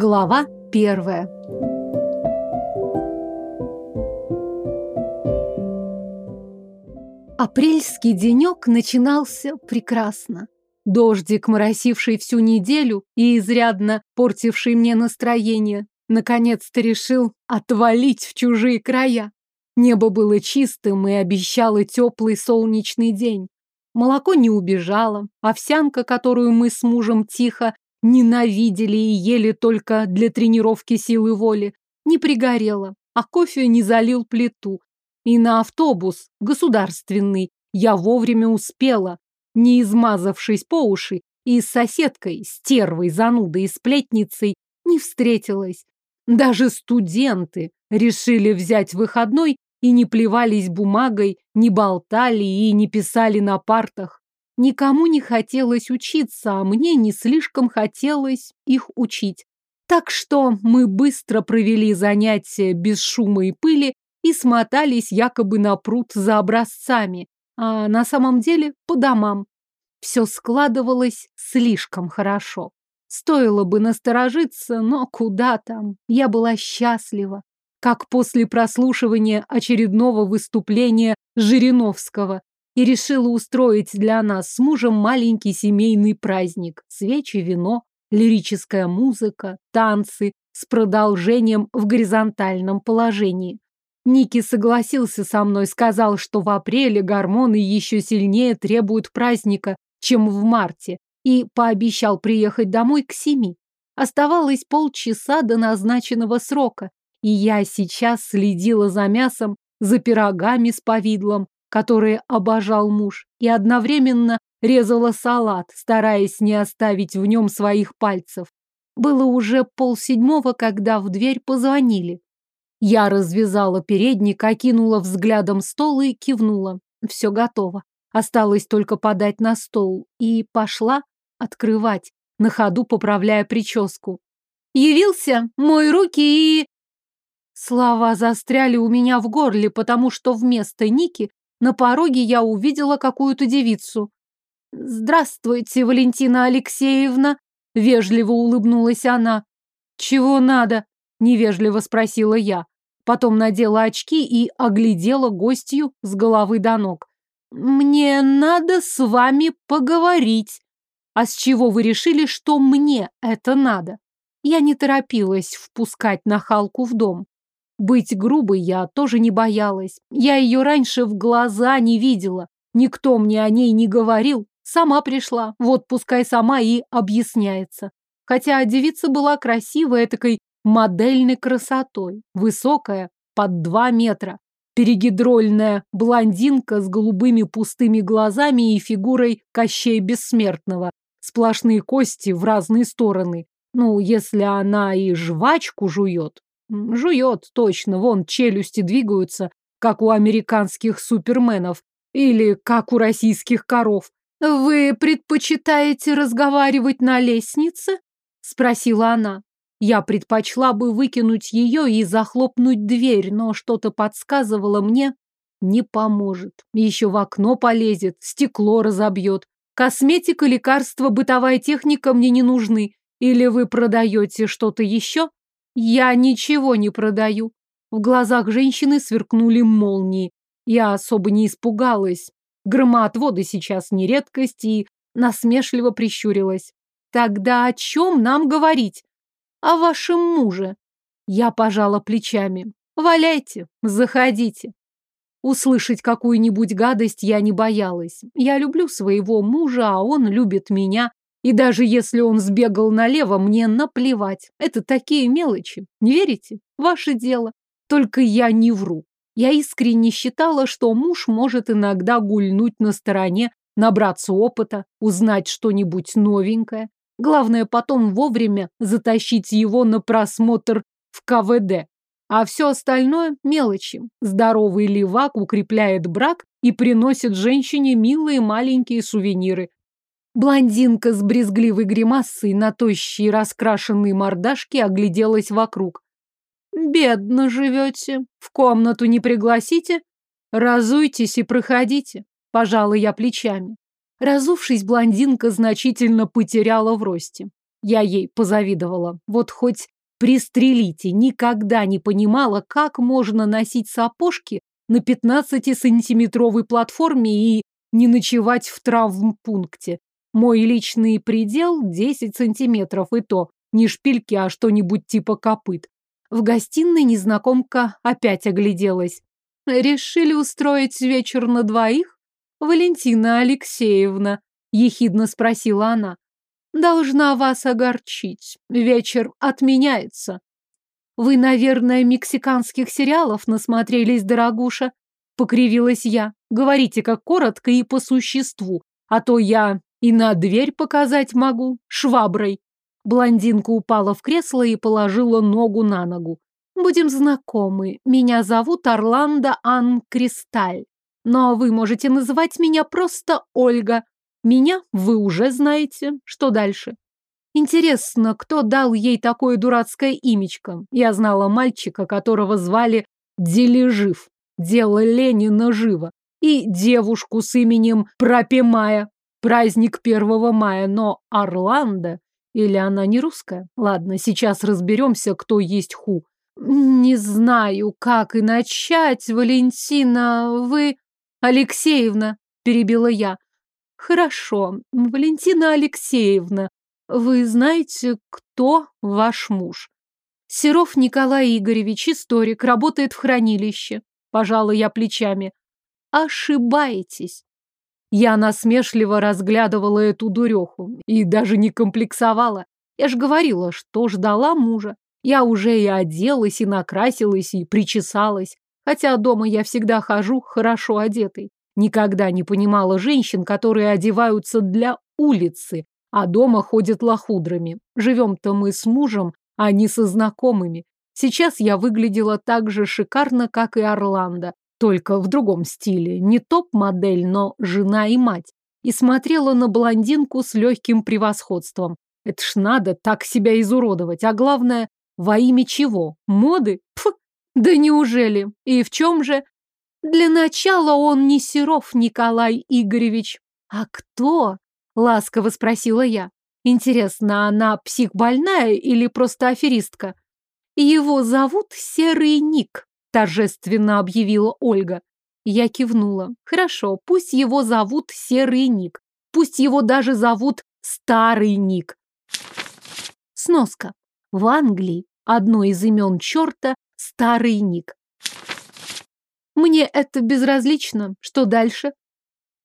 Глава первая. Апрельский денек начинался прекрасно. Дождик, моросивший всю неделю и изрядно портивший мне настроение, наконец-то решил отвалить в чужие края. Небо было чистым и обещало теплый солнечный день. Молоко не убежало, овсянка, которую мы с мужем тихо ненавидели и ели только для тренировки силы воли, не пригорело, а кофе не залил плиту. И на автобус, государственный, я вовремя успела, не измазавшись по уши, и с соседкой, стервой, занудой и сплетницей не встретилась. Даже студенты решили взять выходной и не плевались бумагой, не болтали и не писали на партах. Никому не хотелось учиться, а мне не слишком хотелось их учить. Так что мы быстро провели занятия без шума и пыли и смотались якобы на пруд за образцами, а на самом деле по домам. Все складывалось слишком хорошо. Стоило бы насторожиться, но куда там? Я была счастлива, как после прослушивания очередного выступления Жириновского и решила устроить для нас с мужем маленький семейный праздник. Свечи, вино, лирическая музыка, танцы с продолжением в горизонтальном положении. Ники согласился со мной, сказал, что в апреле гормоны еще сильнее требуют праздника, чем в марте, и пообещал приехать домой к семи. Оставалось полчаса до назначенного срока, и я сейчас следила за мясом, за пирогами с повидлом, которые обожал муж, и одновременно резала салат, стараясь не оставить в нем своих пальцев. Было уже полседьмого, когда в дверь позвонили. Я развязала передник, окинула взглядом стол и кивнула. Все готово. Осталось только подать на стол. И пошла открывать, на ходу поправляя прическу. Явился, мой руки и... Слова застряли у меня в горле, потому что вместо Ники на пороге я увидела какую-то девицу. «Здравствуйте, Валентина Алексеевна!» — вежливо улыбнулась она. «Чего надо?» — невежливо спросила я. Потом надела очки и оглядела гостью с головы до ног. «Мне надо с вами поговорить». «А с чего вы решили, что мне это надо?» Я не торопилась впускать нахалку в дом. Быть грубой я тоже не боялась. Я ее раньше в глаза не видела. Никто мне о ней не говорил. Сама пришла. Вот пускай сама и объясняется. Хотя девица была красивая, такой модельной красотой. Высокая, под два метра. Перегидрольная блондинка с голубыми пустыми глазами и фигурой Кощей Бессмертного. Сплошные кости в разные стороны. Ну, если она и жвачку жует, Жует, точно, вон челюсти двигаются, как у американских суперменов или как у российских коров. «Вы предпочитаете разговаривать на лестнице?» — спросила она. Я предпочла бы выкинуть ее и захлопнуть дверь, но что-то подсказывало мне, не поможет. Еще в окно полезет, стекло разобьет. Косметика, лекарства, бытовая техника мне не нужны. Или вы продаете что-то еще? Я ничего не продаю. В глазах женщины сверкнули молнии. Я особо не испугалась. Громоотводы сейчас не редкость и насмешливо прищурилась. Тогда о чем нам говорить? О вашем муже. Я пожала плечами. Валяйте, заходите. Услышать какую-нибудь гадость я не боялась. Я люблю своего мужа, а он любит меня. И даже если он сбегал налево, мне наплевать. Это такие мелочи. Не верите? Ваше дело. Только я не вру. Я искренне считала, что муж может иногда гульнуть на стороне, набраться опыта, узнать что-нибудь новенькое. Главное потом вовремя затащить его на просмотр в КВД. А все остальное – мелочи. Здоровый левак укрепляет брак и приносит женщине милые маленькие сувениры. Блондинка с брезгливой гримасой на тощей раскрашенной мордашке огляделась вокруг. «Бедно живете. В комнату не пригласите? Разуйтесь и проходите», – пожала я плечами. Разувшись, блондинка значительно потеряла в росте. Я ей позавидовала. Вот хоть пристрелите, никогда не понимала, как можно носить сапожки на 15-сантиметровой платформе и не ночевать в травмпункте. Мой личный предел 10 сантиметров, и то не шпильки, а что-нибудь типа копыт. В гостиной незнакомка опять огляделась. Решили устроить вечер на двоих? Валентина Алексеевна, ехидно спросила она. Должна вас огорчить. Вечер отменяется. Вы, наверное, мексиканских сериалов насмотрелись, дорогуша? Покривилась я. Говорите как коротко и по существу, а то я и на дверь показать могу шваброй. Блондинка упала в кресло и положила ногу на ногу. Будем знакомы. Меня зовут Орландо Ан Кристаль. Но вы можете называть меня просто Ольга. Меня вы уже знаете. Что дальше? Интересно, кто дал ей такое дурацкое имечко? Я знала мальчика, которого звали Дележив. Дело Ленина живо. И девушку с именем Пропимая. Праздник 1 мая, но Орландо... Или она не русская? Ладно, сейчас разберемся, кто есть ху. Не знаю, как и начать, Валентина, вы... Алексеевна, перебила я. Хорошо, Валентина Алексеевна, вы знаете, кто ваш муж? Серов Николай Игоревич, историк, работает в хранилище. Пожала я плечами. Ошибаетесь. Я насмешливо разглядывала эту дуреху и даже не комплексовала. Я ж говорила, что ждала мужа. Я уже и оделась, и накрасилась, и причесалась. Хотя дома я всегда хожу хорошо одетой. Никогда не понимала женщин, которые одеваются для улицы, а дома ходят лохудрами. Живем-то мы с мужем, а не со знакомыми. Сейчас я выглядела так же шикарно, как и Орландо, только в другом стиле. Не топ-модель, но жена и мать. И смотрела на блондинку с легким превосходством. Это ж надо так себя изуродовать. А главное, во имя чего? Моды? Пф, да неужели? И в чем же? Для начала он не Серов Николай Игоревич. А кто? Ласково спросила я. Интересно, она психбольная или просто аферистка? Его зовут Серый Ник, торжественно объявила Ольга. Я кивнула. Хорошо, пусть его зовут Серый Ник. Пусть его даже зовут Старый Ник. Сноска. В Англии одно из имен черта – Старый Ник. Мне это безразлично. Что дальше?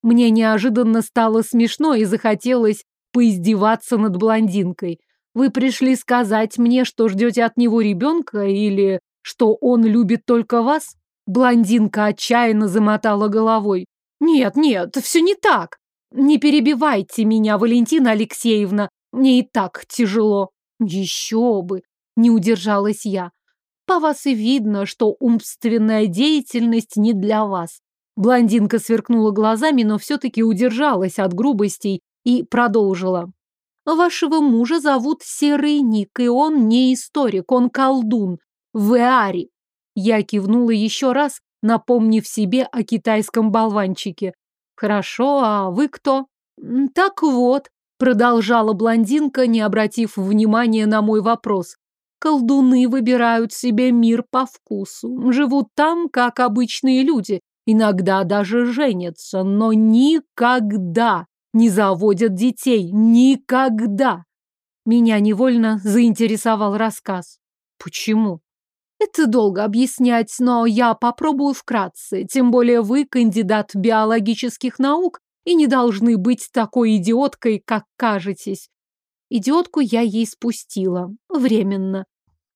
Мне неожиданно стало смешно и захотелось поиздеваться над блондинкой. Вы пришли сказать мне, что ждете от него ребенка или что он любит только вас? Блондинка отчаянно замотала головой. Нет, нет, все не так. Не перебивайте меня, Валентина Алексеевна. Мне и так тяжело. Еще бы, не удержалась я. По вас и видно, что умственная деятельность не для вас. Блондинка сверкнула глазами, но все-таки удержалась от грубостей и продолжила. Вашего мужа зовут Серый Ник, и он не историк, он колдун. Веари. Я кивнула еще раз, напомнив себе о китайском болванчике. Хорошо, а вы кто? Так вот, продолжала блондинка, не обратив внимания на мой вопрос. Колдуны выбирают себе мир по вкусу, живут там, как обычные люди, иногда даже женятся, но никогда не заводят детей. Никогда. Меня невольно заинтересовал рассказ. Почему? Это долго объяснять, но я попробую вкратце. Тем более вы кандидат биологических наук и не должны быть такой идиоткой, как кажетесь. Идиотку я ей спустила. Временно.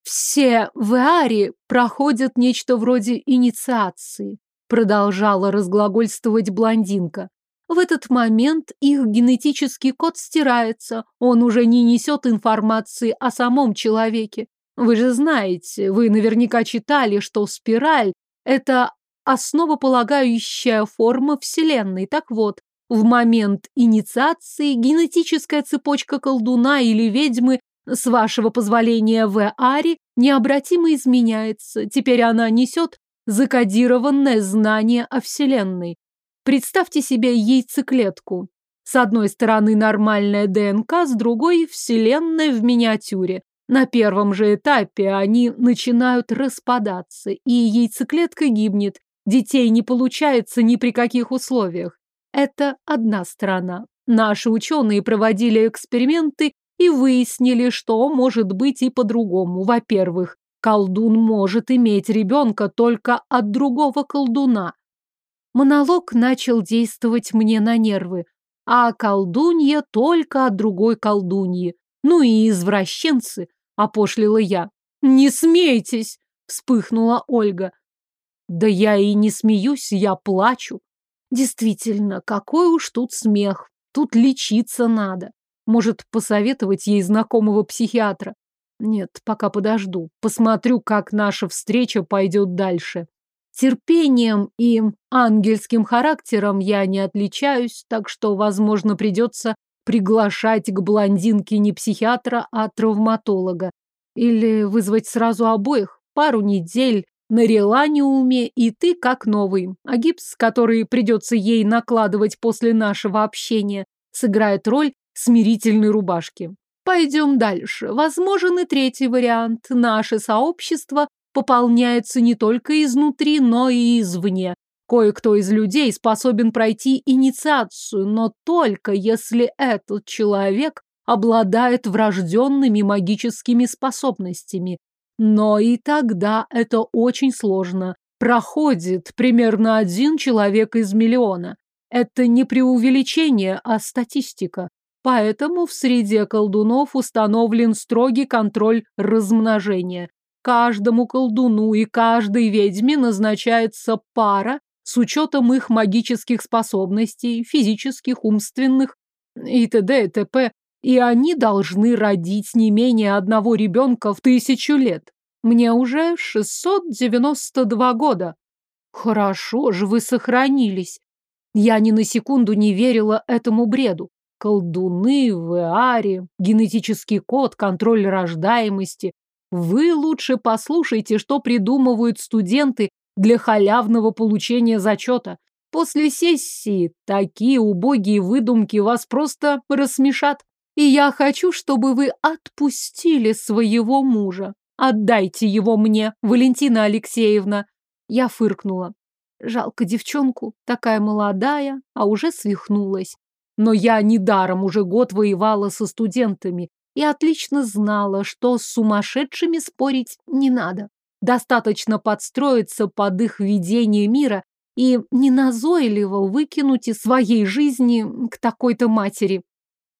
Все в Аре проходят нечто вроде инициации, продолжала разглагольствовать блондинка. В этот момент их генетический код стирается, он уже не несет информации о самом человеке. Вы же знаете, вы наверняка читали, что спираль – это основополагающая форма Вселенной. Так вот, в момент инициации генетическая цепочка колдуна или ведьмы, с вашего позволения в Ари, необратимо изменяется. Теперь она несет закодированное знание о Вселенной. Представьте себе яйцеклетку. С одной стороны нормальная ДНК, с другой – вселенная в миниатюре. На первом же этапе они начинают распадаться, и яйцеклетка гибнет. Детей не получается ни при каких условиях. Это одна сторона. Наши ученые проводили эксперименты и выяснили, что может быть и по-другому. Во-первых, колдун может иметь ребенка только от другого колдуна. Монолог начал действовать мне на нервы, а колдунья только от другой колдуньи. Ну и извращенцы, опошлила я. Не смейтесь, вспыхнула Ольга. Да я и не смеюсь, я плачу. Действительно, какой уж тут смех. Тут лечиться надо. Может, посоветовать ей знакомого психиатра? Нет, пока подожду. Посмотрю, как наша встреча пойдет дальше. Терпением и ангельским характером я не отличаюсь, так что, возможно, придется приглашать к блондинке не психиатра, а травматолога. Или вызвать сразу обоих. Пару недель на реланиуме, и ты как новый. А гипс, который придется ей накладывать после нашего общения, сыграет роль смирительной рубашки. Пойдем дальше. Возможен и третий вариант. Наше сообщество пополняется не только изнутри, но и извне. Кое-кто из людей способен пройти инициацию, но только если этот человек обладает врожденными магическими способностями. Но и тогда это очень сложно. Проходит примерно один человек из миллиона. Это не преувеличение, а статистика. Поэтому в среде колдунов установлен строгий контроль размножения. Каждому колдуну и каждой ведьме назначается пара с учетом их магических способностей, физических, умственных и т.д. и т.п. И они должны родить не менее одного ребенка в тысячу лет. Мне уже 692 года. Хорошо же вы сохранились. Я ни на секунду не верила этому бреду. Колдуны в Эаре, генетический код, контроль рождаемости. Вы лучше послушайте, что придумывают студенты для халявного получения зачета. После сессии такие убогие выдумки вас просто рассмешат. И я хочу, чтобы вы отпустили своего мужа. Отдайте его мне, Валентина Алексеевна. Я фыркнула. Жалко девчонку, такая молодая, а уже свихнулась. Но я недаром уже год воевала со студентами и отлично знала, что с сумасшедшими спорить не надо. Достаточно подстроиться под их видение мира и неназойливо выкинуть из своей жизни к такой-то матери.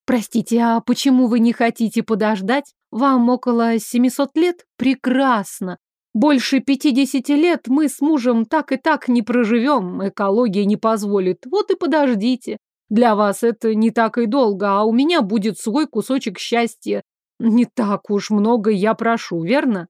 Простите, а почему вы не хотите подождать? Вам около 700 лет? Прекрасно. Больше 50 лет мы с мужем так и так не проживем, экология не позволит. Вот и подождите. Для вас это не так и долго, а у меня будет свой кусочек счастья. Не так уж много я прошу, верно?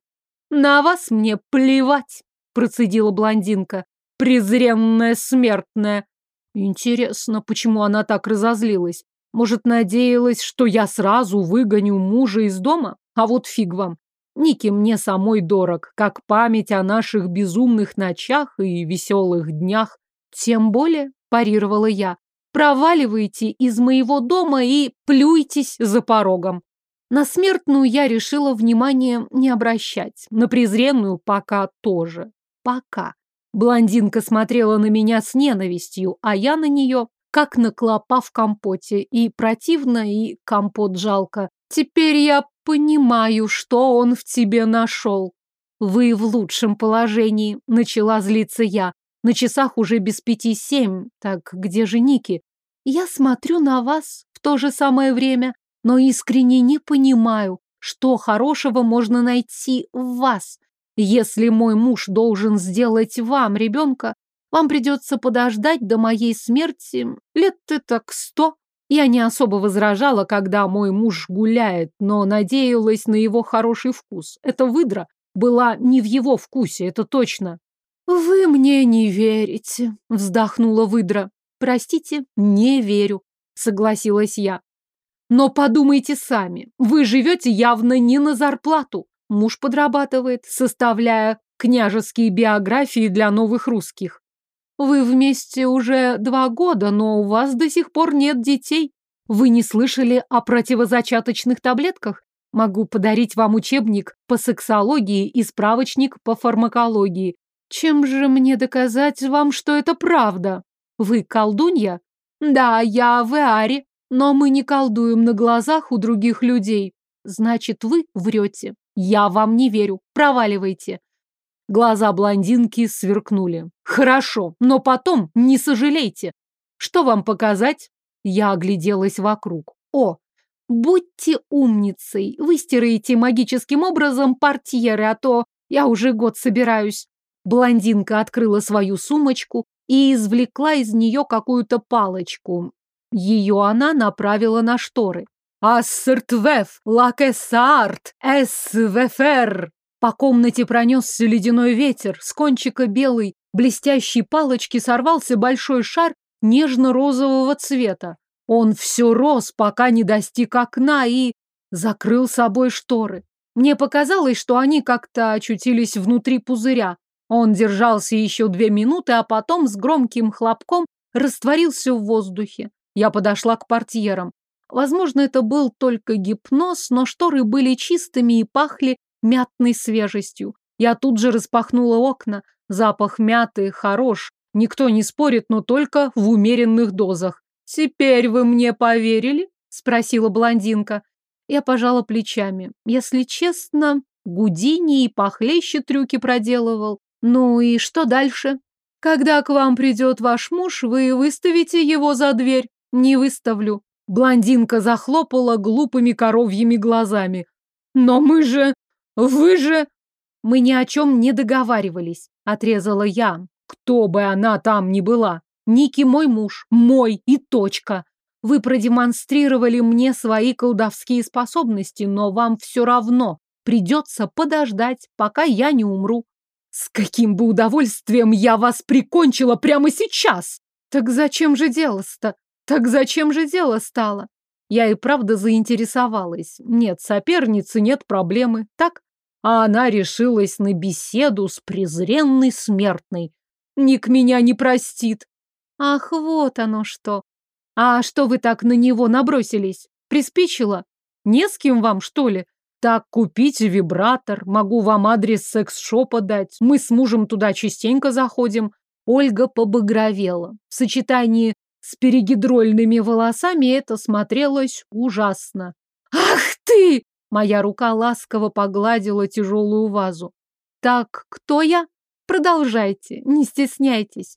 На вас мне плевать, процедила блондинка. Презренная смертная. Интересно, почему она так разозлилась? Может, надеялась, что я сразу выгоню мужа из дома? А вот фиг вам. Ники мне самой дорог, как память о наших безумных ночах и веселых днях. Тем более, парировала я, Проваливайте из моего дома и плюйтесь за порогом. На смертную я решила внимание не обращать, на презренную пока тоже. Пока. Блондинка смотрела на меня с ненавистью, а я на нее, как на клопа в компоте, и противно, и компот жалко. Теперь я понимаю, что он в тебе нашел. Вы в лучшем положении, начала злиться я. На часах уже без пяти семь. Так где же Ники? Я смотрю на вас в то же самое время, но искренне не понимаю, что хорошего можно найти в вас. Если мой муж должен сделать вам ребенка, вам придется подождать до моей смерти лет-то так сто. Я не особо возражала, когда мой муж гуляет, но надеялась на его хороший вкус. Эта выдра была не в его вкусе, это точно. «Вы мне не верите», — вздохнула выдра. «Простите, не верю», — согласилась я. «Но подумайте сами, вы живете явно не на зарплату. Муж подрабатывает, составляя княжеские биографии для новых русских. Вы вместе уже два года, но у вас до сих пор нет детей. Вы не слышали о противозачаточных таблетках? Могу подарить вам учебник по сексологии и справочник по фармакологии. Чем же мне доказать вам, что это правда? Вы колдунья? Да, я в Эаре, но мы не колдуем на глазах у других людей. Значит, вы врете. Я вам не верю. Проваливайте. Глаза блондинки сверкнули. Хорошо, но потом не сожалейте. Что вам показать? Я огляделась вокруг. О, будьте умницей. Выстираете магическим образом портьеры, а то я уже год собираюсь. Блондинка открыла свою сумочку и извлекла из нее какую-то палочку. Ее она направила на шторы. «Ассертвеф, лакесаарт, эсвефер!» По комнате пронесся ледяной ветер, с кончика белой блестящей палочки сорвался большой шар нежно-розового цвета. Он все рос, пока не достиг окна и закрыл собой шторы. Мне показалось, что они как-то очутились внутри пузыря. Он держался еще две минуты, а потом с громким хлопком растворился в воздухе. Я подошла к портьерам. Возможно, это был только гипноз, но шторы были чистыми и пахли мятной свежестью. Я тут же распахнула окна. Запах мяты хорош. Никто не спорит, но только в умеренных дозах. «Теперь вы мне поверили?» – спросила блондинка. Я пожала плечами. Если честно, Гудини и похлеще трюки проделывал. Ну и что дальше? Когда к вам придет ваш муж, вы выставите его за дверь. Не выставлю. Блондинка захлопала глупыми коровьими глазами. Но мы же... Вы же... Мы ни о чем не договаривались, отрезала я. Кто бы она там ни была. Ники мой муж, мой и точка. Вы продемонстрировали мне свои колдовские способности, но вам все равно придется подождать, пока я не умру. С каким бы удовольствием я вас прикончила прямо сейчас! Так зачем же дело-то? Так зачем же дело стало? Я и правда заинтересовалась. Нет соперницы, нет проблемы. Так? а она решилась на беседу с презренной смертной. Ник меня не простит. Ах, вот оно что. А что вы так на него набросились? Приспичило? Не с кем вам, что ли? Так, купите вибратор, могу вам адрес секс-шопа дать. Мы с мужем туда частенько заходим. Ольга побагровела. В сочетании с перегидрольными волосами это смотрелось ужасно. «Ах ты!» Моя рука ласково погладила тяжелую вазу. «Так, кто я? Продолжайте, не стесняйтесь».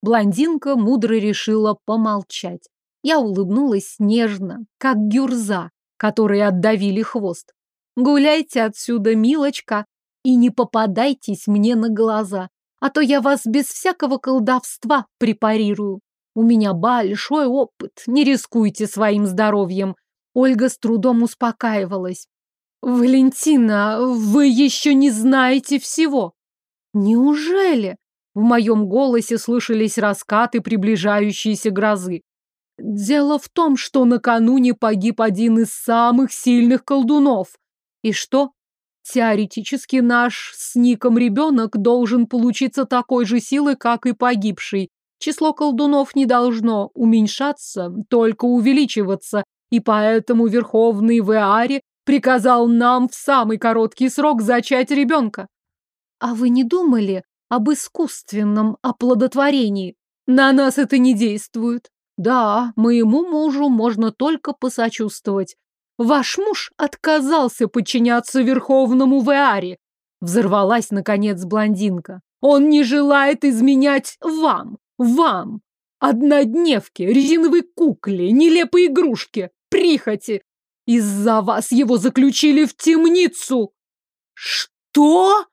Блондинка мудро решила помолчать. Я улыбнулась нежно, как гюрза, которой отдавили хвост. «Гуляйте отсюда, милочка, и не попадайтесь мне на глаза, а то я вас без всякого колдовства препарирую. У меня большой опыт, не рискуйте своим здоровьем. Ольга с трудом успокаивалась. «Валентина, вы еще не знаете всего!» «Неужели?» В моем голосе слышались раскаты приближающейся грозы. «Дело в том, что накануне погиб один из самых сильных колдунов. И что? Теоретически наш с Ником ребенок должен получиться такой же силы, как и погибший. Число колдунов не должно уменьшаться, только увеличиваться, и поэтому Верховный Веари приказал нам в самый короткий срок зачать ребенка. А вы не думали об искусственном оплодотворении? На нас это не действует. Да, моему мужу можно только посочувствовать. Ваш муж отказался подчиняться Верховному Веаре. Взорвалась, наконец, блондинка. Он не желает изменять вам, вам, однодневке, резиновой кукле, нелепой игрушке прихоти. Из-за вас его заключили в темницу. Что?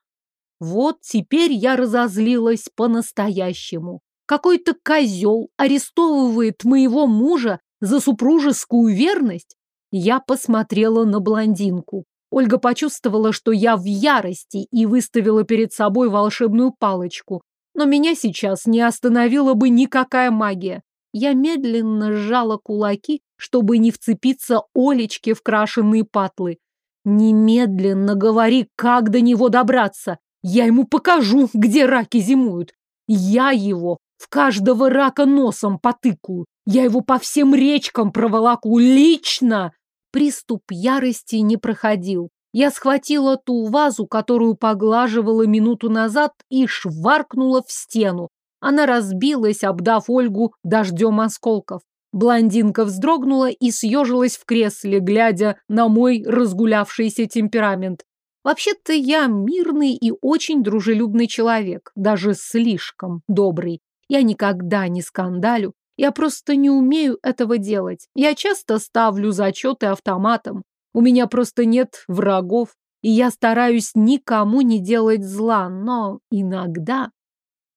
Вот теперь я разозлилась по-настоящему. Какой-то козел арестовывает моего мужа за супружескую верность. Я посмотрела на блондинку. Ольга почувствовала, что я в ярости и выставила перед собой волшебную палочку. Но меня сейчас не остановила бы никакая магия. Я медленно сжала кулаки чтобы не вцепиться Олечке в крашеные патлы. Немедленно говори, как до него добраться. Я ему покажу, где раки зимуют. Я его В каждого рака носом потыкаю. Я его по всем речкам проволоку лично. Приступ ярости не проходил. Я схватила ту вазу, которую поглаживала минуту назад, и шваркнула в стену. Она разбилась, обдав Ольгу дождем осколков. Блондинка вздрогнула и съежилась в кресле, глядя на мой разгулявшийся темперамент. Вообще-то я мирный и очень дружелюбный человек, даже слишком добрый. Я никогда не скандалю, я просто не умею этого делать. Я часто ставлю зачеты автоматом. У меня просто нет врагов, и я стараюсь никому не делать зла, но иногда...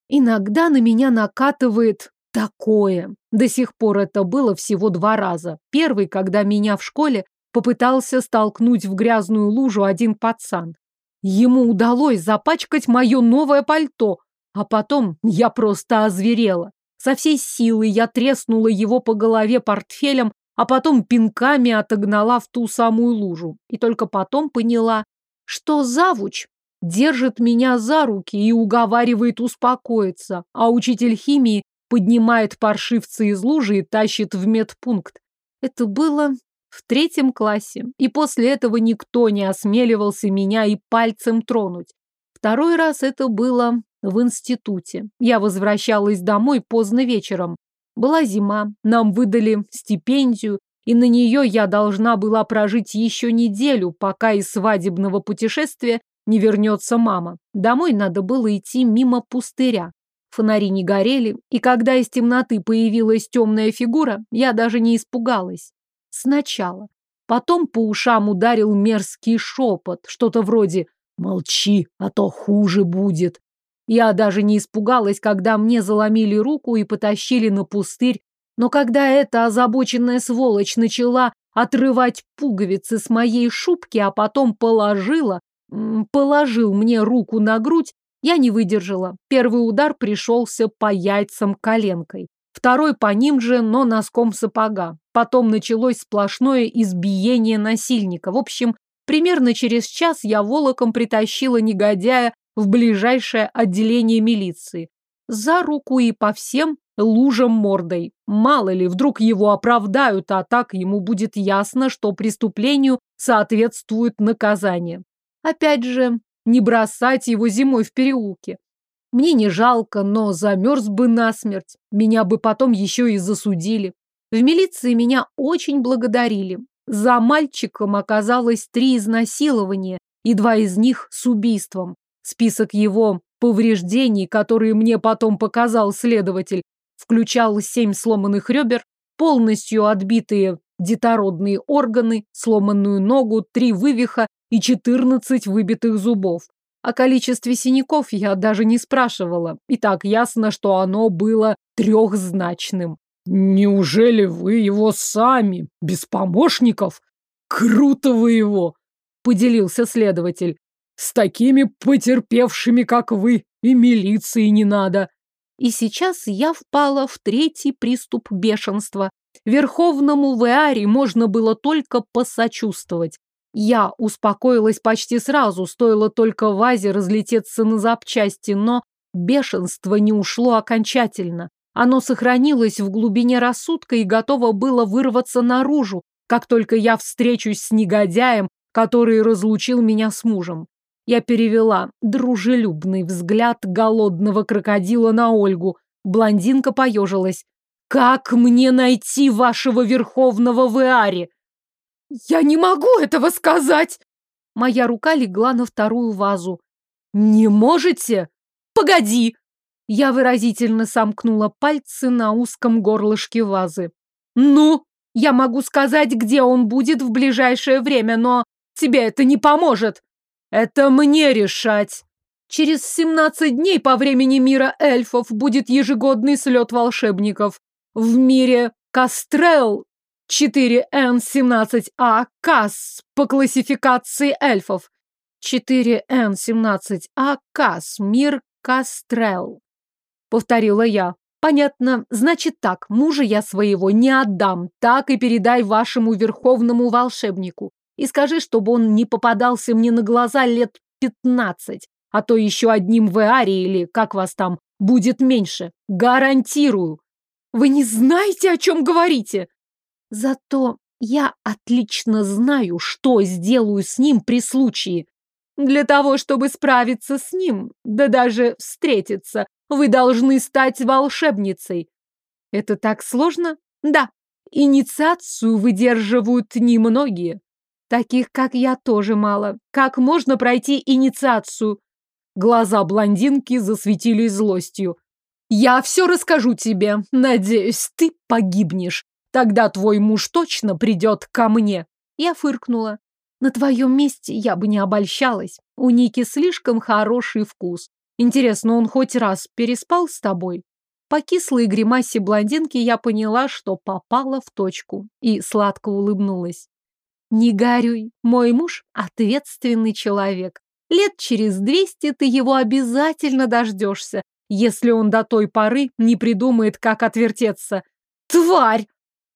Иногда на меня накатывает такое. До сих пор это было всего два раза. Первый, когда меня в школе попытался столкнуть в грязную лужу один пацан. Ему удалось запачкать мое новое пальто, а потом я просто озверела. Со всей силы я треснула его по голове портфелем, а потом пинками отогнала в ту самую лужу. И только потом поняла, что завуч держит меня за руки и уговаривает успокоиться, а учитель химии поднимает паршивца из лужи и тащит в медпункт. Это было в третьем классе, и после этого никто не осмеливался меня и пальцем тронуть. Второй раз это было в институте. Я возвращалась домой поздно вечером. Была зима, нам выдали стипендию, и на нее я должна была прожить еще неделю, пока из свадебного путешествия не вернется мама. Домой надо было идти мимо пустыря. Фонари не горели, и когда из темноты появилась темная фигура, я даже не испугалась. Сначала. Потом по ушам ударил мерзкий шепот, что-то вроде «Молчи, а то хуже будет». Я даже не испугалась, когда мне заломили руку и потащили на пустырь, но когда эта озабоченная сволочь начала отрывать пуговицы с моей шубки, а потом положила, положил мне руку на грудь, я не выдержала. Первый удар пришелся по яйцам коленкой. Второй по ним же, но носком сапога. Потом началось сплошное избиение насильника. В общем, примерно через час я волоком притащила негодяя в ближайшее отделение милиции. За руку и по всем лужам мордой. Мало ли, вдруг его оправдают, а так ему будет ясно, что преступлению соответствует наказание. Опять же, не бросать его зимой в переулке. Мне не жалко, но замерз бы насмерть. Меня бы потом еще и засудили. В милиции меня очень благодарили. За мальчиком оказалось три изнасилования и два из них с убийством. Список его повреждений, которые мне потом показал следователь, включал семь сломанных ребер, полностью отбитые детородные органы, сломанную ногу, три вывиха и четырнадцать выбитых зубов. О количестве синяков я даже не спрашивала. И так ясно, что оно было трехзначным. «Неужели вы его сами, без помощников? Круто вы его!» — поделился следователь. С такими потерпевшими, как вы, и милиции не надо. И сейчас я впала в третий приступ бешенства. Верховному Веари можно было только посочувствовать. Я успокоилась почти сразу, стоило только вазе разлететься на запчасти, но бешенство не ушло окончательно. Оно сохранилось в глубине рассудка и готово было вырваться наружу, как только я встречусь с негодяем, который разлучил меня с мужем. Я перевела дружелюбный взгляд голодного крокодила на Ольгу. Блондинка поежилась. «Как мне найти вашего верховного Виари?» «Я не могу этого сказать!» Моя рука легла на вторую вазу. «Не можете? Погоди!» Я выразительно сомкнула пальцы на узком горлышке вазы. «Ну, я могу сказать, где он будет в ближайшее время, но тебе это не поможет!» Это мне решать. Через 17 дней по времени мира эльфов будет ежегодный слет волшебников. В мире Кастрел 4N17А КАС по классификации эльфов. 4N17А КАС. Мир Кастрел. Повторила я. Понятно. Значит так, мужа я своего не отдам. Так и передай вашему верховному волшебнику и скажи, чтобы он не попадался мне на глаза лет пятнадцать, а то еще одним Веари или как вас там, будет меньше. Гарантирую. Вы не знаете, о чем говорите. Зато я отлично знаю, что сделаю с ним при случае. Для того, чтобы справиться с ним, да даже встретиться, вы должны стать волшебницей. Это так сложно? Да. Инициацию выдерживают немногие. Таких, как я, тоже мало. Как можно пройти инициацию? Глаза блондинки засветились злостью. Я все расскажу тебе. Надеюсь, ты погибнешь. Тогда твой муж точно придет ко мне. Я фыркнула. На твоем месте я бы не обольщалась. У Ники слишком хороший вкус. Интересно, он хоть раз переспал с тобой? По кислой гримасе блондинки я поняла, что попала в точку, и сладко улыбнулась. Не горюй, мой муж ответственный человек. Лет через двести ты его обязательно дождешься, если он до той поры не придумает, как отвертеться. Тварь!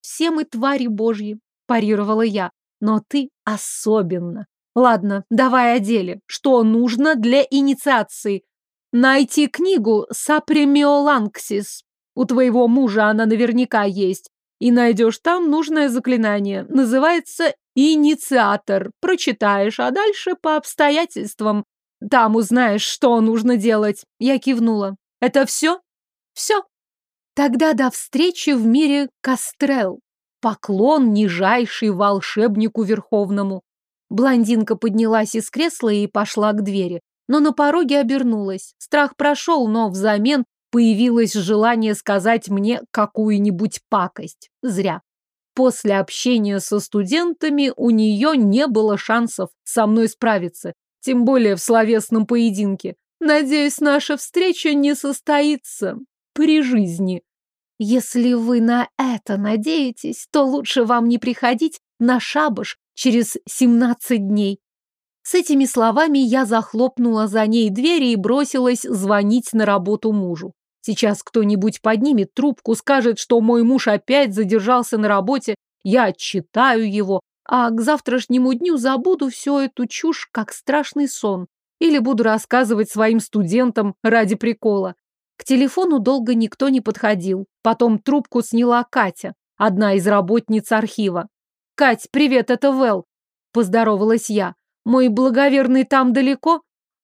Все мы твари божьи, парировала я, но ты особенно. Ладно, давай о деле. Что нужно для инициации? Найти книгу Сапремиоланксис. У твоего мужа она наверняка есть. И найдешь там нужное заклинание. Называется «Инициатор». Прочитаешь, а дальше по обстоятельствам. Там узнаешь, что нужно делать. Я кивнула. Это все? Все. Тогда до встречи в мире Кастрел. Поклон нижайший волшебнику Верховному. Блондинка поднялась из кресла и пошла к двери, но на пороге обернулась. Страх прошел, но взамен появилось желание сказать мне какую-нибудь пакость. Зря. После общения со студентами у нее не было шансов со мной справиться, тем более в словесном поединке. Надеюсь, наша встреча не состоится при жизни. Если вы на это надеетесь, то лучше вам не приходить на шабаш через 17 дней. С этими словами я захлопнула за ней двери и бросилась звонить на работу мужу. Сейчас кто-нибудь поднимет трубку, скажет, что мой муж опять задержался на работе, я отчитаю его, а к завтрашнему дню забуду всю эту чушь, как страшный сон. Или буду рассказывать своим студентам ради прикола. К телефону долго никто не подходил. Потом трубку сняла Катя, одна из работниц архива. «Кать, привет, это Вэл!» – поздоровалась я. «Мой благоверный там далеко?»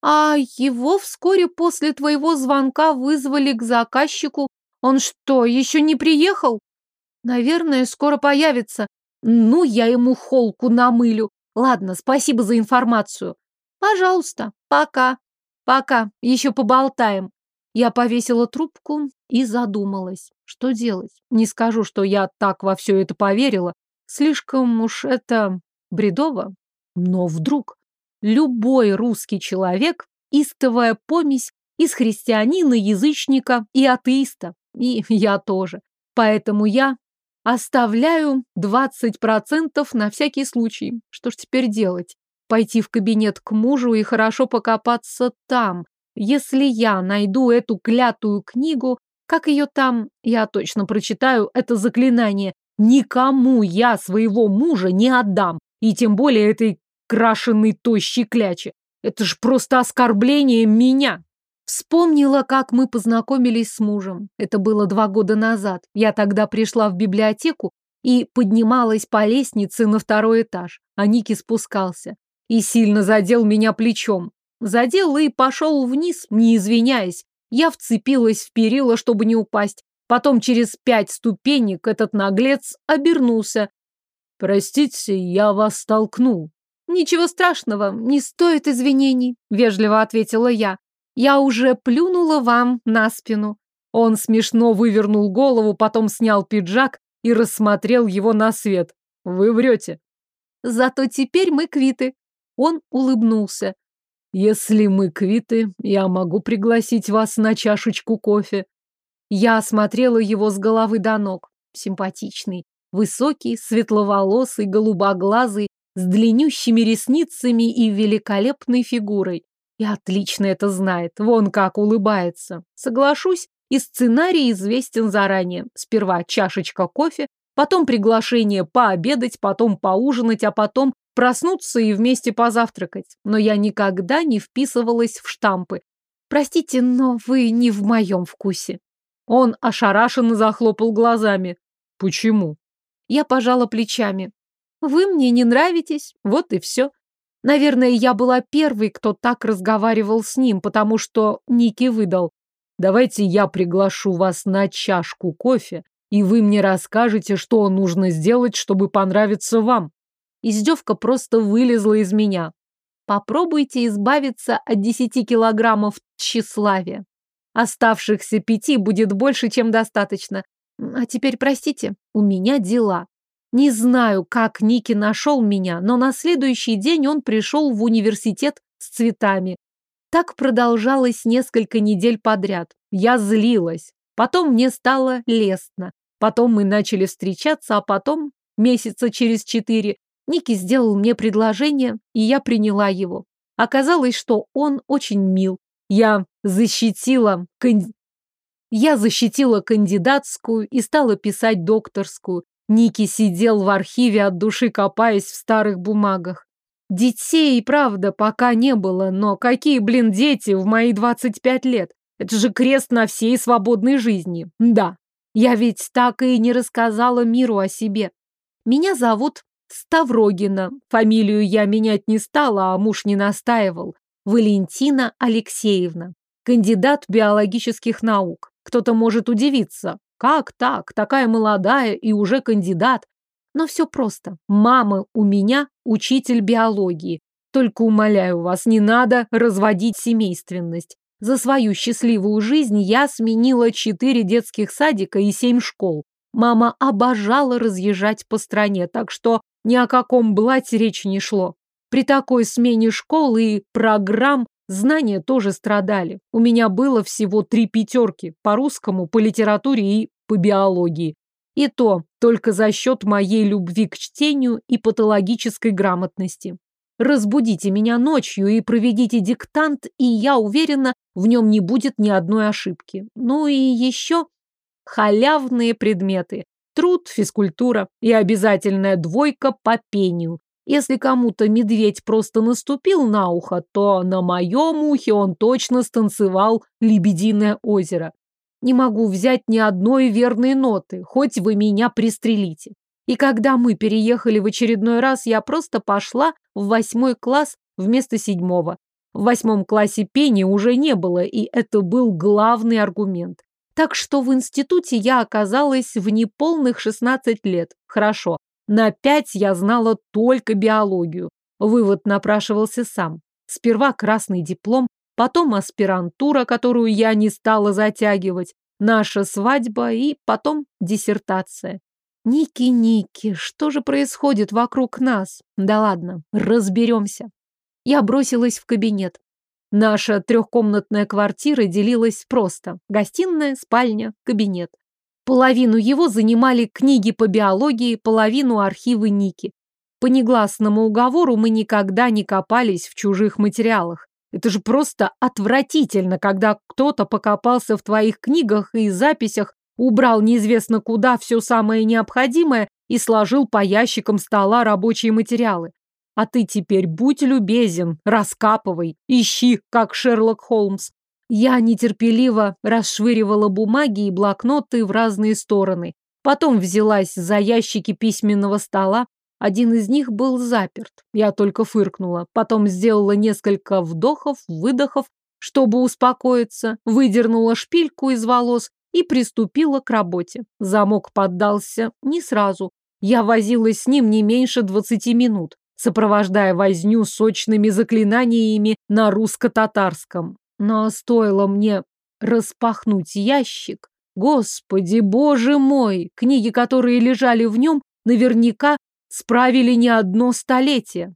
«А его вскоре после твоего звонка вызвали к заказчику. Он что, еще не приехал?» «Наверное, скоро появится. Ну, я ему холку намылю. Ладно, спасибо за информацию. Пожалуйста, пока. Пока, еще поболтаем». Я повесила трубку и задумалась, что делать. Не скажу, что я так во все это поверила, Слишком уж это бредово. Но вдруг любой русский человек – истовая помесь из христианина, язычника и атеиста. И я тоже. Поэтому я оставляю 20% на всякий случай. Что ж теперь делать? Пойти в кабинет к мужу и хорошо покопаться там. Если я найду эту клятую книгу, как ее там, я точно прочитаю это заклинание Никому я своего мужа не отдам, и тем более этой крашеной тощей кляче. Это ж просто оскорбление меня. Вспомнила, как мы познакомились с мужем. Это было два года назад. Я тогда пришла в библиотеку и поднималась по лестнице на второй этаж, а Ники спускался. И сильно задел меня плечом. Задел и пошел вниз, не извиняясь. Я вцепилась в перила, чтобы не упасть, Потом через пять ступенек этот наглец обернулся. «Простите, я вас толкнул». «Ничего страшного, не стоит извинений», — вежливо ответила я. «Я уже плюнула вам на спину». Он смешно вывернул голову, потом снял пиджак и рассмотрел его на свет. «Вы врете». «Зато теперь мы квиты». Он улыбнулся. «Если мы квиты, я могу пригласить вас на чашечку кофе». Я осмотрела его с головы до ног. Симпатичный, высокий, светловолосый, голубоглазый, с длиннющими ресницами и великолепной фигурой. И отлично это знает, вон как улыбается. Соглашусь, и сценарий известен заранее. Сперва чашечка кофе, потом приглашение пообедать, потом поужинать, а потом проснуться и вместе позавтракать. Но я никогда не вписывалась в штампы. Простите, но вы не в моем вкусе. Он ошарашенно захлопал глазами. Почему? Я пожала плечами. Вы мне не нравитесь, вот и все. Наверное, я была первой, кто так разговаривал с ним, потому что Ники выдал. Давайте я приглашу вас на чашку кофе, и вы мне расскажете, что нужно сделать, чтобы понравиться вам. Издевка просто вылезла из меня. Попробуйте избавиться от десяти килограммов тщеславия. Оставшихся пяти будет больше, чем достаточно. А теперь, простите, у меня дела. Не знаю, как Ники нашел меня, но на следующий день он пришел в университет с цветами. Так продолжалось несколько недель подряд. Я злилась. Потом мне стало лестно. Потом мы начали встречаться, а потом, месяца через четыре, Ники сделал мне предложение, и я приняла его. Оказалось, что он очень мил. Я защитила кан... Я защитила кандидатскую и стала писать докторскую. Ники сидел в архиве от души, копаясь в старых бумагах. Детей, правда, пока не было, но какие, блин, дети в мои 25 лет? Это же крест на всей свободной жизни. Да, я ведь так и не рассказала миру о себе. Меня зовут Ставрогина. Фамилию я менять не стала, а муж не настаивал. Валентина Алексеевна. Кандидат биологических наук. Кто-то может удивиться. Как так? Такая молодая и уже кандидат. Но все просто. Мама у меня учитель биологии. Только умоляю вас, не надо разводить семейственность. За свою счастливую жизнь я сменила четыре детских садика и семь школ. Мама обожала разъезжать по стране, так что ни о каком блате речи не шло. При такой смене школ и программ знания тоже страдали. У меня было всего три пятерки по русскому, по литературе и по биологии. И то только за счет моей любви к чтению и патологической грамотности. Разбудите меня ночью и проведите диктант, и я уверена, в нем не будет ни одной ошибки. Ну и еще халявные предметы. Труд, физкультура и обязательная двойка по пению. Если кому-то медведь просто наступил на ухо, то на моем ухе он точно станцевал «Лебединое озеро». Не могу взять ни одной верной ноты, хоть вы меня пристрелите. И когда мы переехали в очередной раз, я просто пошла в восьмой класс вместо седьмого. В восьмом классе пения уже не было, и это был главный аргумент. Так что в институте я оказалась в неполных 16 лет. Хорошо, на пять я знала только биологию. Вывод напрашивался сам. Сперва красный диплом, потом аспирантура, которую я не стала затягивать, наша свадьба и потом диссертация. Ники-Ники, что же происходит вокруг нас? Да ладно, разберемся. Я бросилась в кабинет. Наша трехкомнатная квартира делилась просто. Гостиная, спальня, кабинет. Половину его занимали книги по биологии, половину архивы Ники. По негласному уговору мы никогда не копались в чужих материалах. Это же просто отвратительно, когда кто-то покопался в твоих книгах и записях убрал неизвестно куда все самое необходимое и сложил по ящикам стола рабочие материалы. А ты теперь будь любезен, раскапывай, ищи, как Шерлок Холмс. Я нетерпеливо расшвыривала бумаги и блокноты в разные стороны. Потом взялась за ящики письменного стола. Один из них был заперт. Я только фыркнула. Потом сделала несколько вдохов, выдохов, чтобы успокоиться, выдернула шпильку из волос и приступила к работе. Замок поддался не сразу. Я возилась с ним не меньше двадцати минут, сопровождая возню сочными заклинаниями на русско-татарском. Но стоило мне распахнуть ящик, господи, боже мой, книги, которые лежали в нем, наверняка справили не одно столетие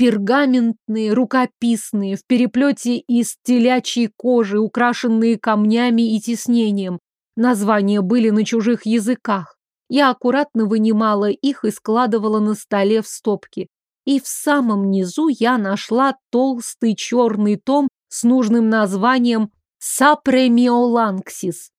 пергаментные, рукописные, в переплете из телячьей кожи, украшенные камнями и тиснением. Названия были на чужих языках. Я аккуратно вынимала их и складывала на столе в стопки. И в самом низу я нашла толстый черный том с нужным названием «Сапремиоланксис».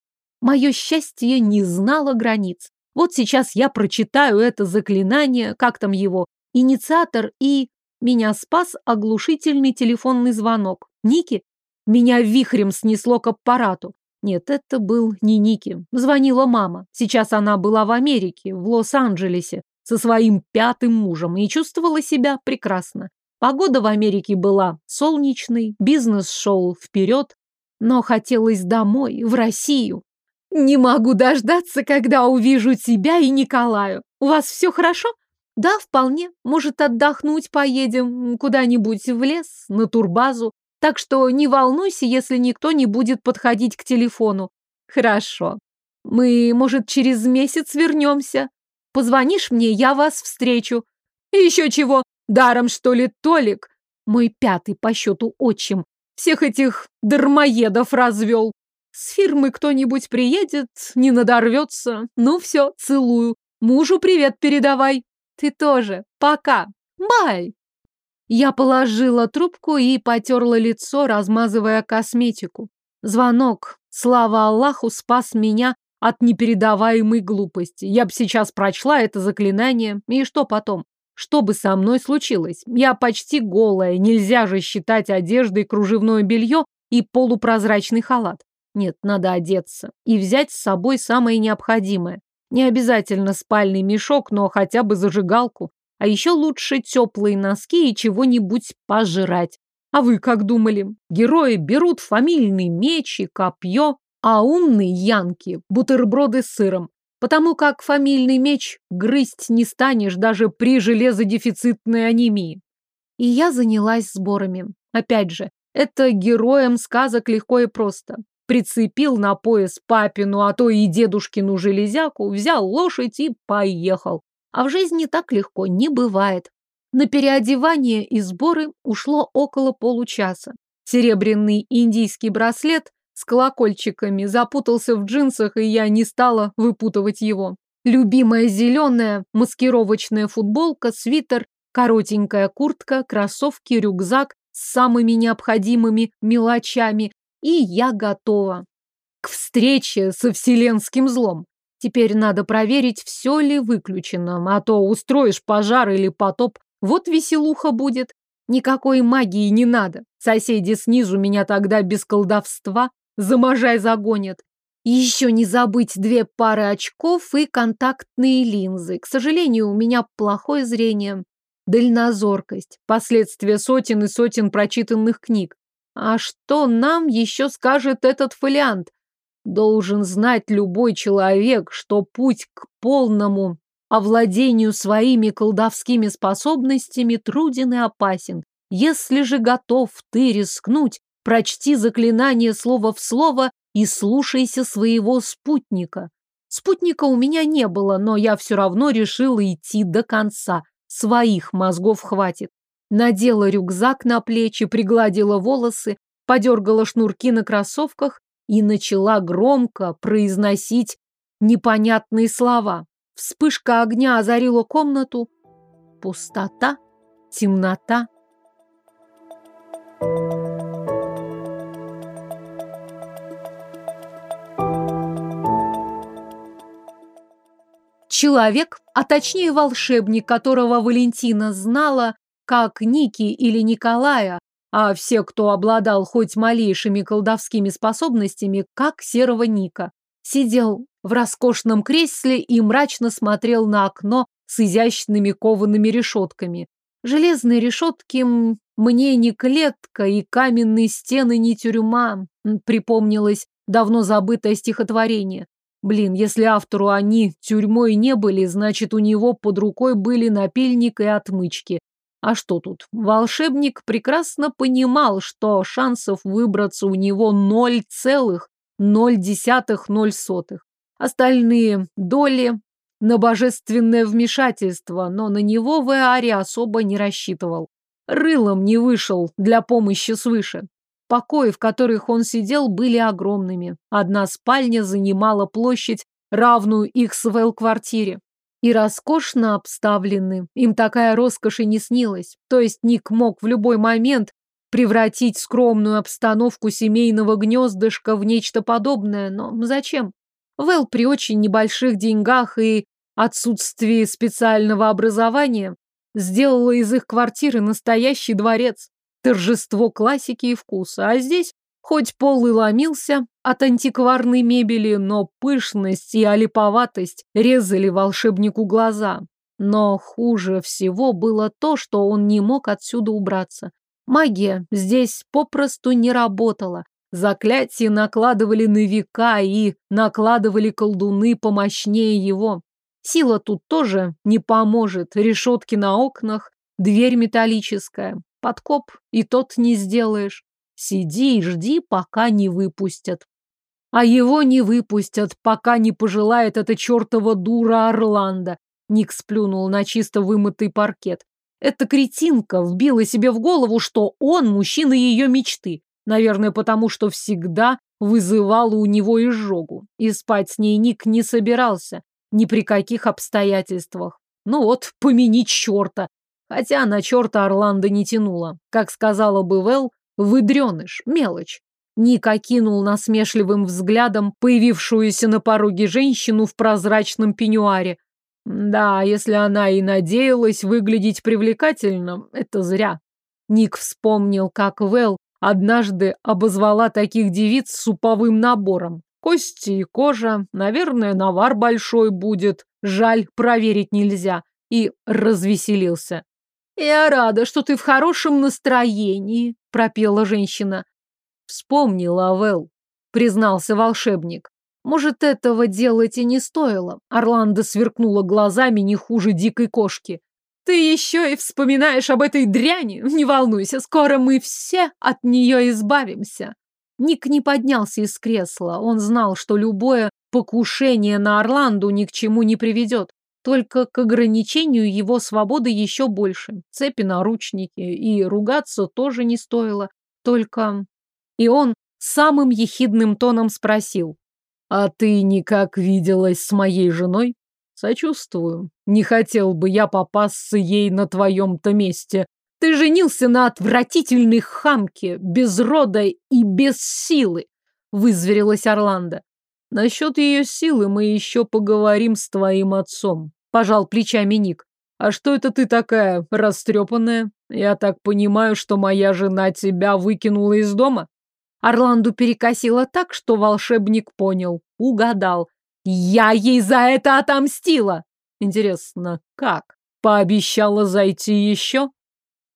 Мое счастье не знало границ. Вот сейчас я прочитаю это заклинание, как там его, инициатор и меня спас оглушительный телефонный звонок. Ники? Меня вихрем снесло к аппарату. Нет, это был не Ники. Звонила мама. Сейчас она была в Америке, в Лос-Анджелесе, со своим пятым мужем и чувствовала себя прекрасно. Погода в Америке была солнечной, бизнес шел вперед, но хотелось домой, в Россию. Не могу дождаться, когда увижу тебя и Николаю. У вас все хорошо? Да, вполне. Может, отдохнуть поедем куда-нибудь в лес, на турбазу. Так что не волнуйся, если никто не будет подходить к телефону. Хорошо. Мы, может, через месяц вернемся. Позвонишь мне, я вас встречу. Еще чего, даром, что ли, Толик? Мой пятый по счету отчим. Всех этих дармоедов развел. С фирмы кто-нибудь приедет, не надорвется. Ну все, целую. Мужу привет передавай. Ты тоже. Пока. Бай. Я положила трубку и потерла лицо, размазывая косметику. Звонок, слава Аллаху, спас меня от непередаваемой глупости. Я бы сейчас прочла это заклинание, и что потом? Что бы со мной случилось? Я почти голая, нельзя же считать одеждой кружевное белье и полупрозрачный халат. Нет, надо одеться и взять с собой самое необходимое. Не обязательно спальный мешок, но хотя бы зажигалку. А еще лучше теплые носки и чего-нибудь пожрать. А вы как думали? Герои берут фамильный меч и копье, а умные янки – бутерброды с сыром. Потому как фамильный меч грызть не станешь даже при железодефицитной анемии. И я занялась сборами. Опять же, это героям сказок легко и просто. Прицепил на пояс папину, а то и дедушкину железяку, взял лошадь и поехал. А в жизни так легко не бывает. На переодевание и сборы ушло около получаса. Серебряный индийский браслет с колокольчиками запутался в джинсах, и я не стала выпутывать его. Любимая зеленая маскировочная футболка, свитер, коротенькая куртка, кроссовки, рюкзак с самыми необходимыми мелочами, и я готова. К встрече со вселенским злом. Теперь надо проверить, все ли выключено, а то устроишь пожар или потоп, вот веселуха будет. Никакой магии не надо. Соседи снизу меня тогда без колдовства за можай загонят. еще не забыть две пары очков и контактные линзы. К сожалению, у меня плохое зрение. Дальнозоркость. Последствия сотен и сотен прочитанных книг. А что нам еще скажет этот фолиант? Должен знать любой человек, что путь к полному овладению своими колдовскими способностями труден и опасен. Если же готов ты рискнуть, прочти заклинание слово в слово и слушайся своего спутника. Спутника у меня не было, но я все равно решила идти до конца. Своих мозгов хватит. Надела рюкзак на плечи, пригладила волосы, подергала шнурки на кроссовках и начала громко произносить непонятные слова. Вспышка огня озарила комнату. Пустота, темнота. Человек, а точнее волшебник, которого Валентина знала, как Ники или Николая, а все, кто обладал хоть малейшими колдовскими способностями, как серого Ника. Сидел в роскошном кресле и мрачно смотрел на окно с изящными коваными решетками. Железные решетки мне не клетка и каменные стены не тюрьма, припомнилось давно забытое стихотворение. Блин, если автору они тюрьмой не были, значит, у него под рукой были напильник и отмычки. А что тут? Волшебник прекрасно понимал, что шансов выбраться у него ноль целых ноль десятых ноль сотых. Остальные доли на божественное вмешательство, но на него Веари особо не рассчитывал. Рылом не вышел для помощи свыше. Покои, в которых он сидел, были огромными. Одна спальня занимала площадь, равную их свел-квартире и роскошно обставлены. Им такая роскошь и не снилась. То есть Ник мог в любой момент превратить скромную обстановку семейного гнездышка в нечто подобное, но зачем? Вэл при очень небольших деньгах и отсутствии специального образования сделала из их квартиры настоящий дворец, торжество классики и вкуса, а здесь Хоть пол и ломился от антикварной мебели, но пышность и олиповатость резали волшебнику глаза. Но хуже всего было то, что он не мог отсюда убраться. Магия здесь попросту не работала. Заклятия накладывали на века и накладывали колдуны помощнее его. Сила тут тоже не поможет. Решетки на окнах, дверь металлическая. Подкоп и тот не сделаешь. Сиди и жди, пока не выпустят. А его не выпустят, пока не пожелает эта чертова дура Орландо. Ник сплюнул на чисто вымытый паркет. Эта кретинка вбила себе в голову, что он мужчина ее мечты. Наверное, потому что всегда вызывала у него изжогу. И спать с ней Ник не собирался. Ни при каких обстоятельствах. Ну вот, помяни черта. Хотя на черта Орландо не тянула. Как сказала бы Вэл, Выдреныш, мелочь. Ник окинул насмешливым взглядом появившуюся на пороге женщину в прозрачном пеньюаре. Да, если она и надеялась выглядеть привлекательно, это зря. Ник вспомнил, как Вэл однажды обозвала таких девиц суповым набором. Кости и кожа, наверное, навар большой будет, жаль, проверить нельзя. И развеселился. «Я рада, что ты в хорошем настроении», — пропела женщина. «Вспомнила, Вэл», — признался волшебник. «Может, этого делать и не стоило». Орландо сверкнула глазами не хуже дикой кошки. «Ты еще и вспоминаешь об этой дряни? Не волнуйся, скоро мы все от нее избавимся». Ник не поднялся из кресла. Он знал, что любое покушение на Орланду ни к чему не приведет только к ограничению его свободы еще больше. Цепи наручники, и ругаться тоже не стоило. Только... И он самым ехидным тоном спросил. «А ты никак виделась с моей женой?» «Сочувствую. Не хотел бы я попасться ей на твоем-то месте. Ты женился на отвратительной хамке, без рода и без силы», — вызверилась Орландо. Насчет ее силы мы еще поговорим с твоим отцом. Пожал плечами Ник. А что это ты такая растрепанная? Я так понимаю, что моя жена тебя выкинула из дома? Орланду перекосило так, что волшебник понял. Угадал. Я ей за это отомстила. Интересно, как? Пообещала зайти еще?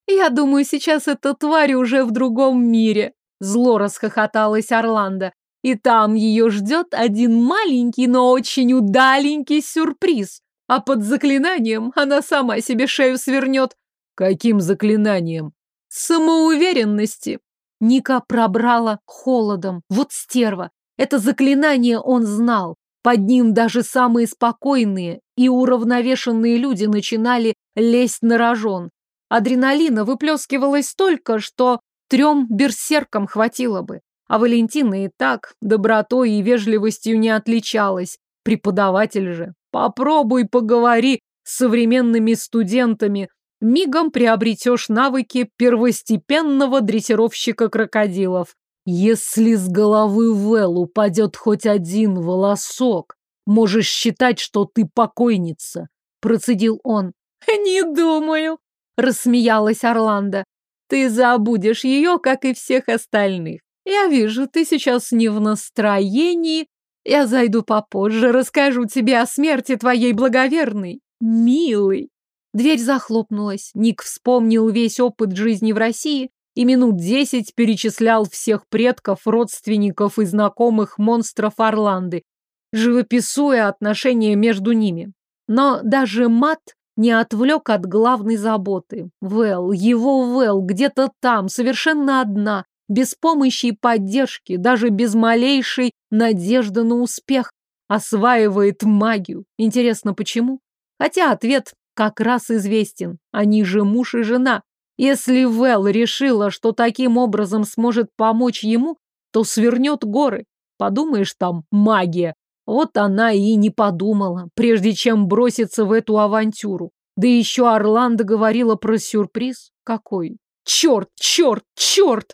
Я думаю, сейчас эта тварь уже в другом мире. Зло расхохоталась Орландо. И там ее ждет один маленький, но очень удаленький сюрприз. А под заклинанием она сама себе шею свернет. Каким заклинанием? Самоуверенности. Ника пробрала холодом. Вот стерва. Это заклинание он знал. Под ним даже самые спокойные и уравновешенные люди начинали лезть на рожон. Адреналина выплескивалось столько, что трем берсеркам хватило бы. А Валентина и так добротой и вежливостью не отличалась. Преподаватель же. Попробуй поговори с современными студентами. Мигом приобретешь навыки первостепенного дрессировщика крокодилов. Если с головы Вэл упадет хоть один волосок, можешь считать, что ты покойница, процедил он. Не думаю, рассмеялась Орландо. Ты забудешь ее, как и всех остальных. Я вижу, ты сейчас не в настроении. Я зайду попозже, расскажу тебе о смерти твоей благоверной. Милый. Дверь захлопнулась. Ник вспомнил весь опыт жизни в России и минут десять перечислял всех предков, родственников и знакомых монстров Орланды, живописуя отношения между ними. Но даже мат не отвлек от главной заботы. Вэл, его Вэл, где-то там, совершенно одна, без помощи и поддержки, даже без малейшей надежды на успех, осваивает магию. Интересно, почему? Хотя ответ как раз известен. Они же муж и жена. Если Вэл решила, что таким образом сможет помочь ему, то свернет горы. Подумаешь, там магия. Вот она и не подумала, прежде чем броситься в эту авантюру. Да еще Орландо говорила про сюрприз. Какой? Черт, черт, черт!